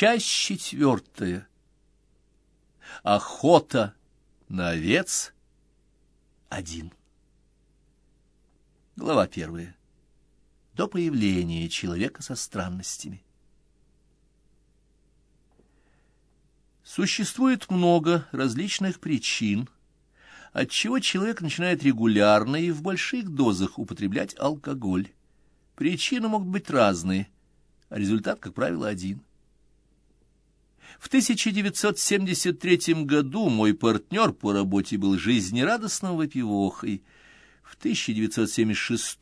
Часть четвертая. Охота на овец один. Глава первая. До появления человека со странностями. Существует много различных причин, отчего человек начинает регулярно и в больших дозах употреблять алкоголь. Причины могут быть разные, а результат, как правило, один. В 1973 году мой партнер по работе был жизнерадостным выпивохой. В 1976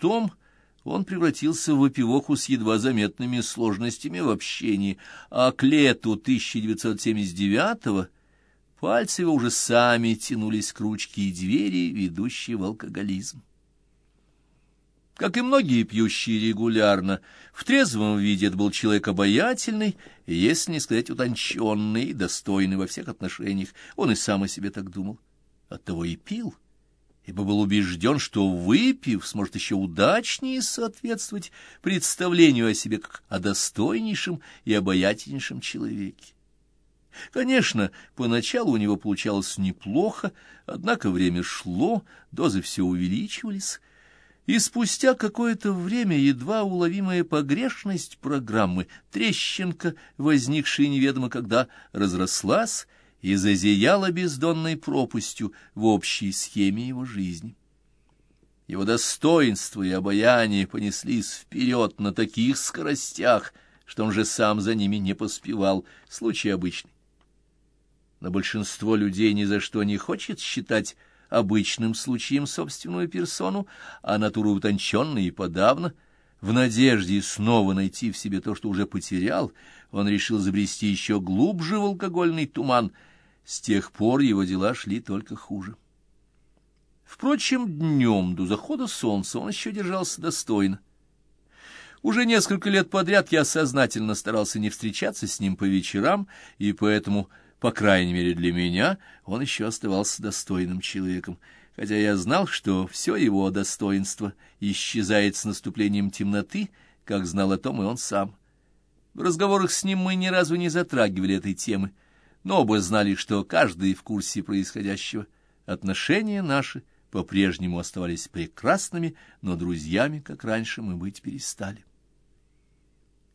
он превратился в выпивоху с едва заметными сложностями в общении, а к лету 1979-го пальцы его уже сами тянулись к ручке и двери, ведущей в алкоголизм. Как и многие пьющие регулярно, в трезвом виде это был человек обаятельный, если не сказать утонченный, достойный во всех отношениях. Он и сам о себе так думал. Оттого и пил ибо был убежден, что, выпив, сможет еще удачнее соответствовать представлению о себе как о достойнейшем и обаятельнейшем человеке. Конечно, поначалу у него получалось неплохо, однако время шло, дозы все увеличивались, и спустя какое-то время едва уловимая погрешность программы, трещинка, возникшая неведомо когда, разрослась, и зазияла бездонной пропастью в общей схеме его жизни. Его достоинство и обаяние понеслись вперед на таких скоростях, что он же сам за ними не поспевал, случай обычный. Но большинство людей ни за что не хочет считать обычным случаем собственную персону, а натуру утонченной и подавно — в надежде снова найти в себе то, что уже потерял, он решил забрести еще глубже в алкогольный туман — с тех пор его дела шли только хуже. Впрочем, днем до захода солнца он еще держался достойно. Уже несколько лет подряд я сознательно старался не встречаться с ним по вечерам, и поэтому, по крайней мере для меня, он еще оставался достойным человеком, хотя я знал, что все его достоинство исчезает с наступлением темноты, как знал о том и он сам. В разговорах с ним мы ни разу не затрагивали этой темы, но оба знали, что каждый в курсе происходящего. Отношения наши по-прежнему оставались прекрасными, но друзьями, как раньше, мы быть перестали.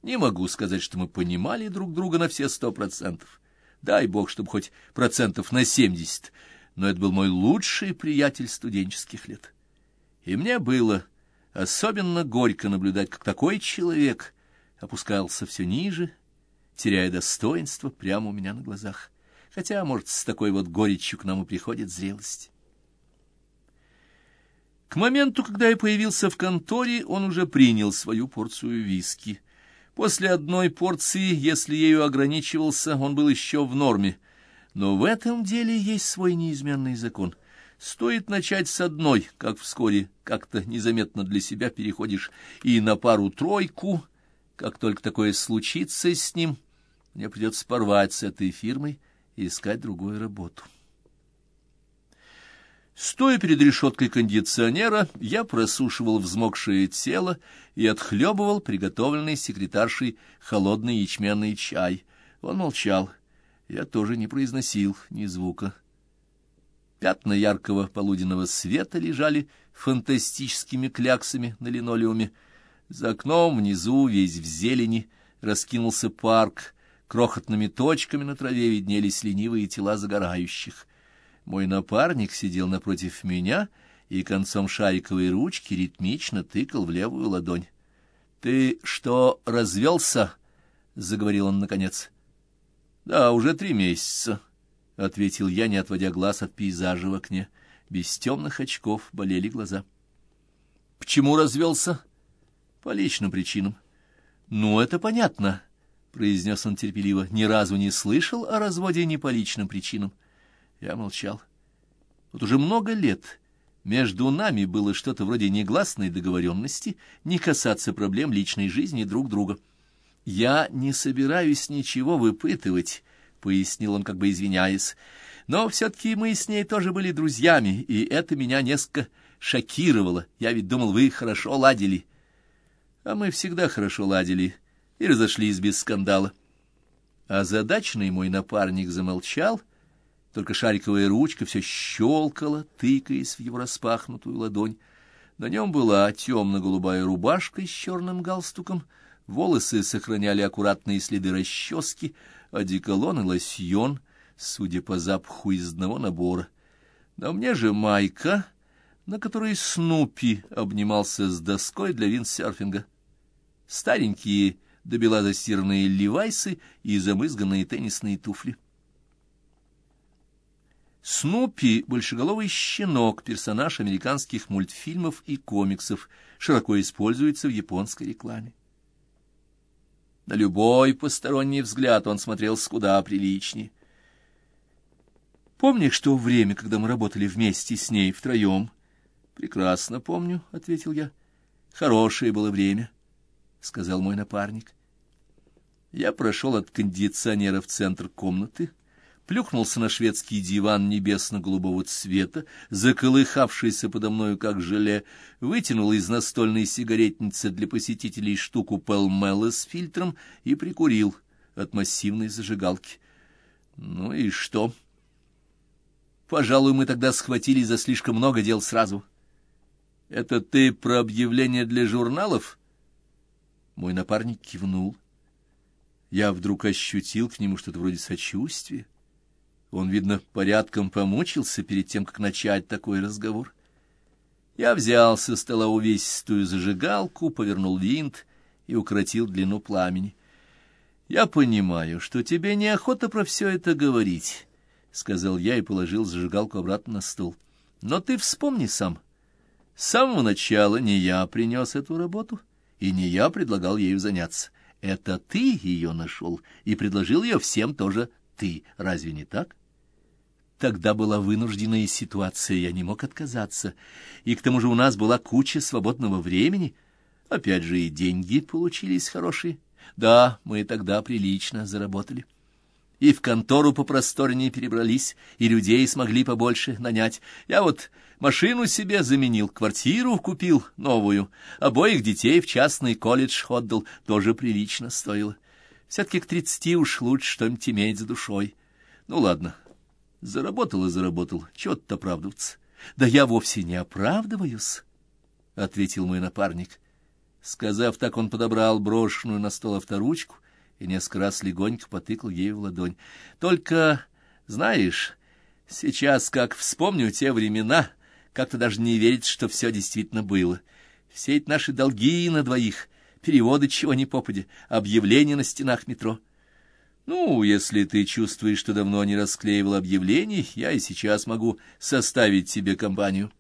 Не могу сказать, что мы понимали друг друга на все сто процентов. Дай бог, чтобы хоть процентов на семьдесят, но это был мой лучший приятель студенческих лет. И мне было особенно горько наблюдать, как такой человек опускался все ниже теряя достоинство прямо у меня на глазах. Хотя, может, с такой вот горечью к нам и приходит зрелость. К моменту, когда я появился в конторе, он уже принял свою порцию виски. После одной порции, если ею ограничивался, он был еще в норме. Но в этом деле есть свой неизменный закон. Стоит начать с одной, как вскоре как-то незаметно для себя переходишь и на пару-тройку, как только такое случится с ним, мне придется порвать с этой фирмой и искать другую работу. Стоя перед решеткой кондиционера, я просушивал взмокшее тело и отхлебывал приготовленный секретаршей холодный ячменный чай. Он молчал. Я тоже не произносил ни звука. Пятна яркого полуденного света лежали фантастическими кляксами на линолеуме. За окном внизу, весь в зелени, раскинулся парк, крохотными точками на траве виднелись ленивые тела загорающих. Мой напарник сидел напротив меня и концом шариковой ручки ритмично тыкал в левую ладонь. — Ты что, развелся? — заговорил он наконец. — Да, уже три месяца, — ответил я, не отводя глаз от пейзажа в окне. Без темных очков болели глаза. — Почему развелся? — по личным причинам. Ну, это понятно, произнес он терпеливо. Ни разу не слышал о разводе не по личным причинам. Я молчал. Вот уже много лет между нами было что-то вроде негласной договоренности не касаться проблем личной жизни друг друга. Я не собираюсь ничего выпытывать, пояснил он, как бы извиняясь. Но все-таки мы с ней тоже были друзьями, и это меня несколько шокировало. Я ведь думал, вы хорошо ладили. А мы всегда хорошо ладили и разошлись без скандала. Озадаченный мой напарник замолчал, только шариковая ручка все щелкала, тыкаясь в его распахнутую ладонь. На нем была темно-голубая рубашка с черным галстуком, волосы сохраняли аккуратные следы расчески, одеколон и лосьон, судя по запаху из одного набора. На мне же майка, на которой Снупи обнимался с доской для виндсерфинга. Старенькие до бела застиранные левайсы и замызганные теннисные туфли. Снупи — большеголовый щенок, персонаж американских мультфильмов и комиксов, широко используется в японской рекламе. На любой посторонний взгляд он смотрелся куда приличнее. Помнишь то время, когда мы работали вместе с ней втроем? — Прекрасно помню, — ответил я. — Хорошее было время, — сказал мой напарник. Я прошел от кондиционера в центр комнаты, — плюхнулся на шведский диван небесно-голубого цвета, заколыхавшийся подо мною как желе, вытянул из настольной сигаретницы для посетителей штуку пелмела с фильтром и прикурил от массивной зажигалки. Ну и что? Пожалуй, мы тогда схватили за слишком много дел сразу. Это ты про объявление для журналов? Мой напарник кивнул. Я вдруг ощутил к нему что-то вроде сочувствия. Он, видно, порядком помучился перед тем, как начать такой разговор. Я взял со стола увесистую зажигалку, повернул винт и укоротил длину пламени. «Я понимаю, что тебе неохота про все это говорить», — сказал я и положил зажигалку обратно на стол. «Но ты вспомни сам. С самого начала не я принес эту работу, и не я предлагал ею заняться. Это ты ее нашел и предложил ее всем тоже ты. Разве не так?» Тогда была вынужденная ситуация, я не мог отказаться. И к тому же у нас была куча свободного времени. Опять же и деньги получились хорошие. Да, мы тогда прилично заработали. И в контору попросторнее перебрались, и людей смогли побольше нанять. Я вот машину себе заменил, квартиру купил новую, обоих детей в частный колледж отдал, тоже прилично стоило. Все-таки к тридцати уж лучше что-нибудь иметь за душой. Ну ладно, Заработал и заработал. Чего тут оправдываться? Да я вовсе не оправдываюсь, — ответил мой напарник. Сказав так, он подобрал брошенную на стол авторучку и несколько раз легонько потыкал ею в ладонь. Только, знаешь, сейчас, как вспомню те времена, как-то даже не верится, что все действительно было. Все эти наши долги на двоих, переводы чего ни попади, объявления на стенах метро — ну, если ты чувствуешь, что давно не расклеивал объявлений, я и сейчас могу составить тебе компанию.